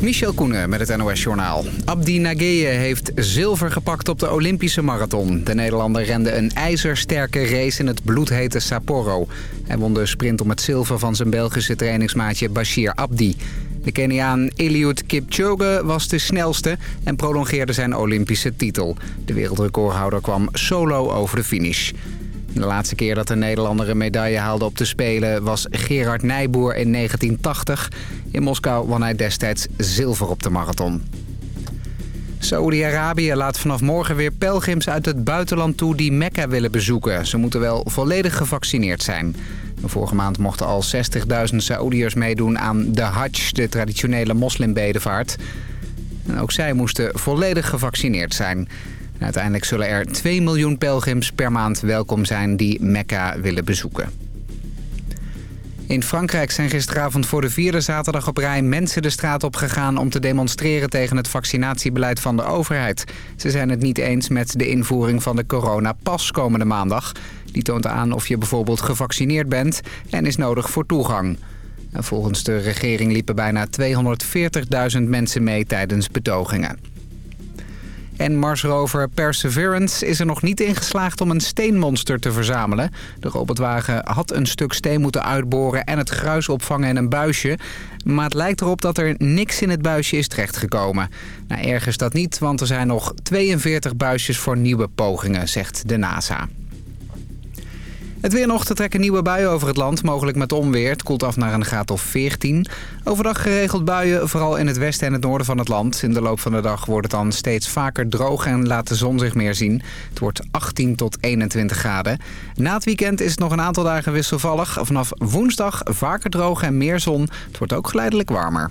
Michel Koenen met het NOS-journaal. Abdi Nageye heeft zilver gepakt op de Olympische marathon. De Nederlander rende een ijzersterke race in het bloedhete Sapporo. Hij won de sprint om het zilver van zijn Belgische trainingsmaatje Bashir Abdi. De Keniaan Eliud Kipchoge was de snelste en prolongeerde zijn Olympische titel. De wereldrecordhouder kwam solo over de finish. De laatste keer dat een Nederlander een medaille haalde op de Spelen was Gerard Nijboer in 1980. In Moskou won hij destijds zilver op de marathon. Saoedi-Arabië laat vanaf morgen weer pelgrims uit het buitenland toe die Mekka willen bezoeken. Ze moeten wel volledig gevaccineerd zijn. Vorige maand mochten al 60.000 Saoediërs meedoen aan de Hajj, de traditionele moslimbedevaart. ook zij moesten volledig gevaccineerd zijn. Uiteindelijk zullen er 2 miljoen pelgrims per maand welkom zijn die Mekka willen bezoeken. In Frankrijk zijn gisteravond voor de vierde zaterdag op rij mensen de straat op gegaan om te demonstreren tegen het vaccinatiebeleid van de overheid. Ze zijn het niet eens met de invoering van de coronapas komende maandag. Die toont aan of je bijvoorbeeld gevaccineerd bent en is nodig voor toegang. Volgens de regering liepen bijna 240.000 mensen mee tijdens betogingen. En Marsrover Perseverance is er nog niet in geslaagd om een steenmonster te verzamelen. De robotwagen had een stuk steen moeten uitboren en het gruis opvangen in een buisje. Maar het lijkt erop dat er niks in het buisje is terechtgekomen. Nou, erg is dat niet, want er zijn nog 42 buisjes voor nieuwe pogingen, zegt de NASA. Het weer nog te trekken nieuwe buien over het land, mogelijk met onweer. Het koelt af naar een graad of 14. Overdag geregeld buien, vooral in het westen en het noorden van het land. In de loop van de dag wordt het dan steeds vaker droog en laat de zon zich meer zien. Het wordt 18 tot 21 graden. Na het weekend is het nog een aantal dagen wisselvallig. Vanaf woensdag vaker droog en meer zon. Het wordt ook geleidelijk warmer.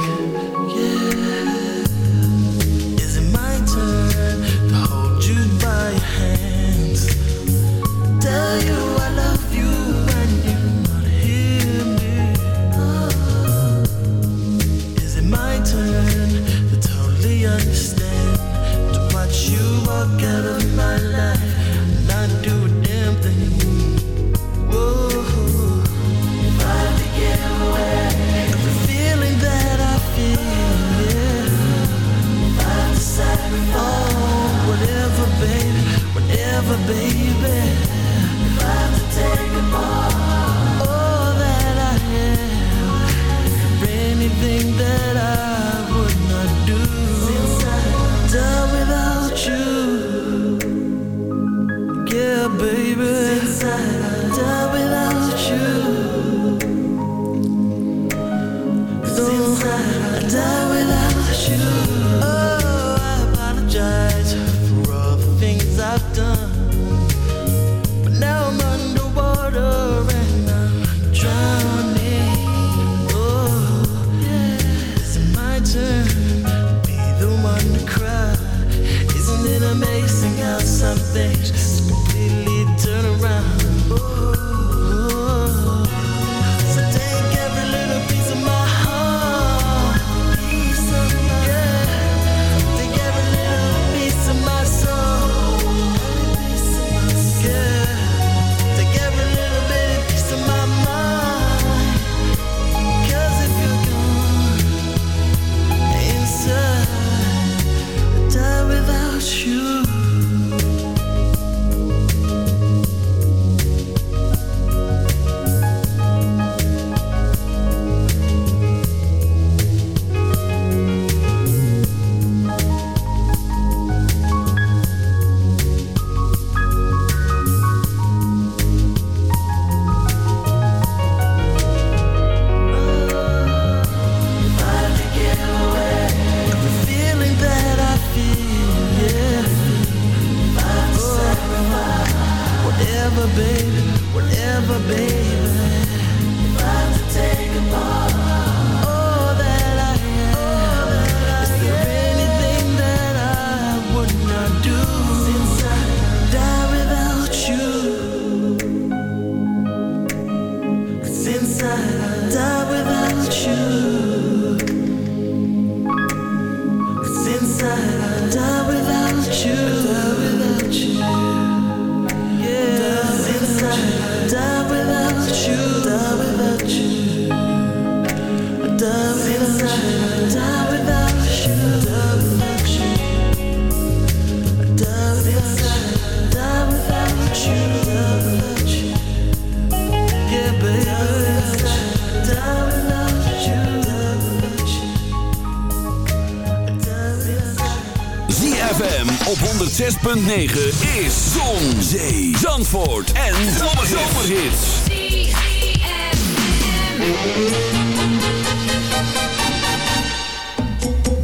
106.9 is Zon, Zee, Zandvoort en Zomerhits.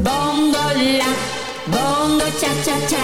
Bongo bongo cha cha cha,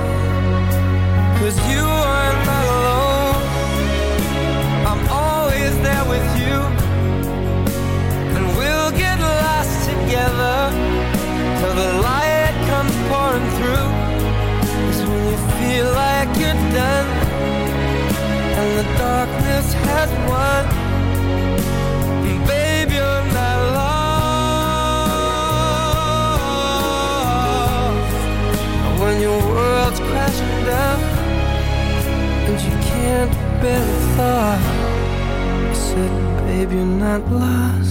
Has won. And babe, you're not lost. When your world's crashing down and you can't bear the thought, I said, babe, you're not lost.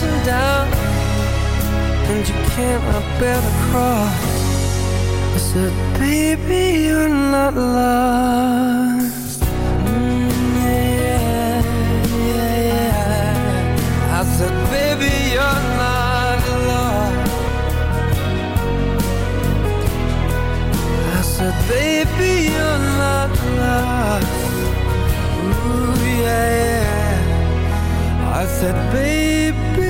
crashing down And you can't bear the cross. I said, baby, you're not lost. Mm, yeah, yeah, yeah. I said, baby, you're not lost. I said, baby, you're not lost. Ooh, yeah, yeah. I said, baby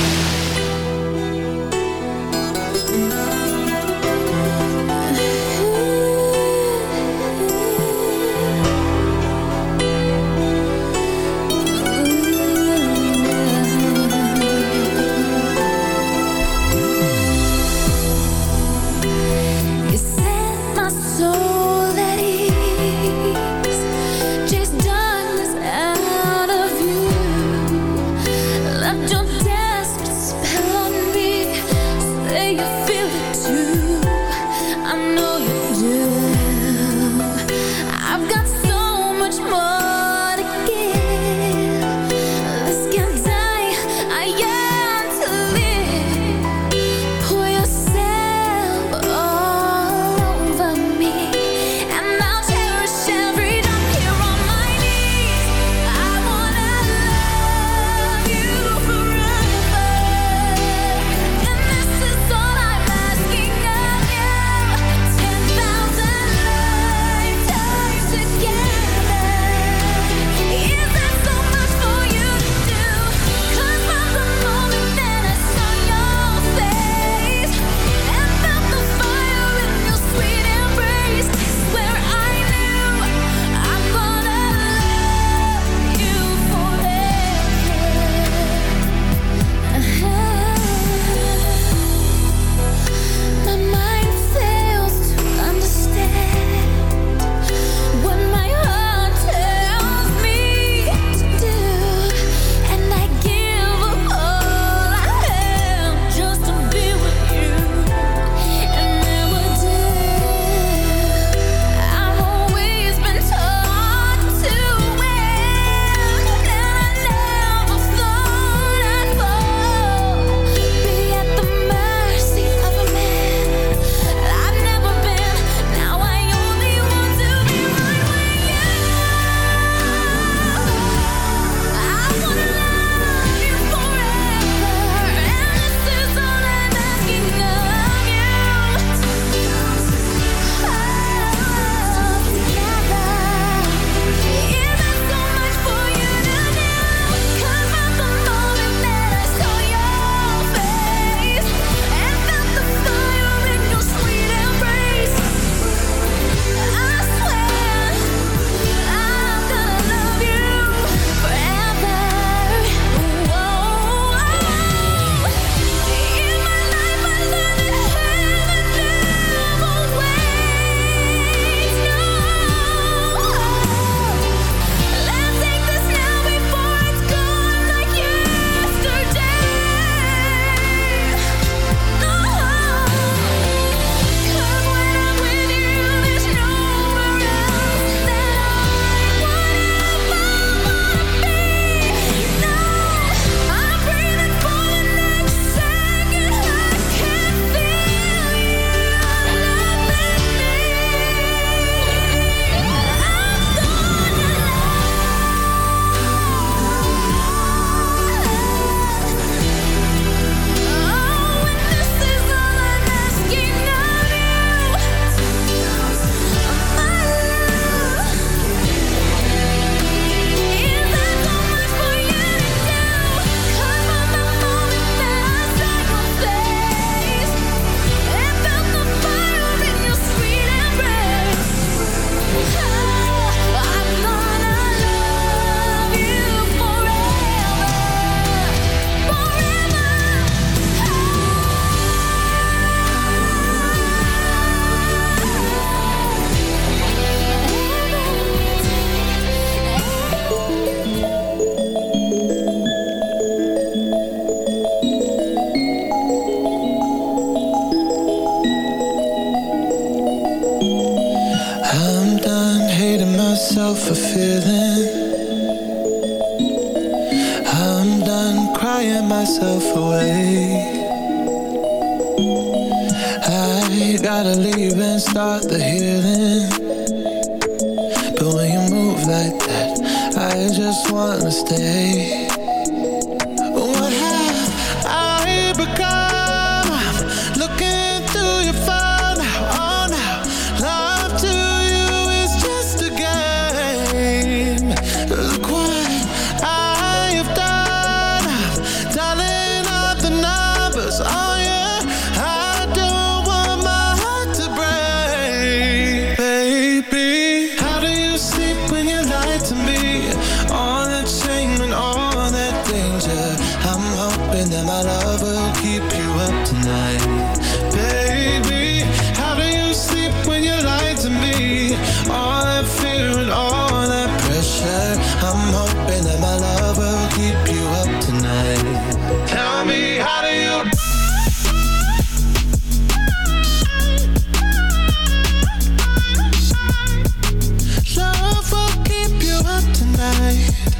Baby, how do you sleep when you lie to me? All that fear and all that pressure. I'm hoping that my love will keep you up tonight. Tell me, how do you?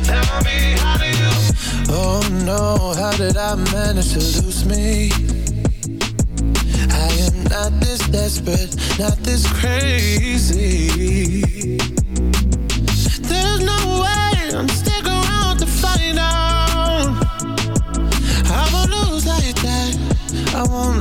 Tell me how do you Oh no, how did I manage to lose me? desperate, not this crazy. There's no way I'm sticking around to find out. I won't lose like that. I won't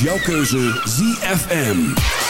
Jouw keuze ZFM.